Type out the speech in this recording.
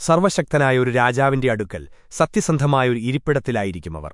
സർവശക്തനായ ഒരു രാജാവിന്റെ അടുക്കൽ സത്യസന്ധമായൊരു ഇരിപ്പിടത്തിലായിരിക്കും അവർ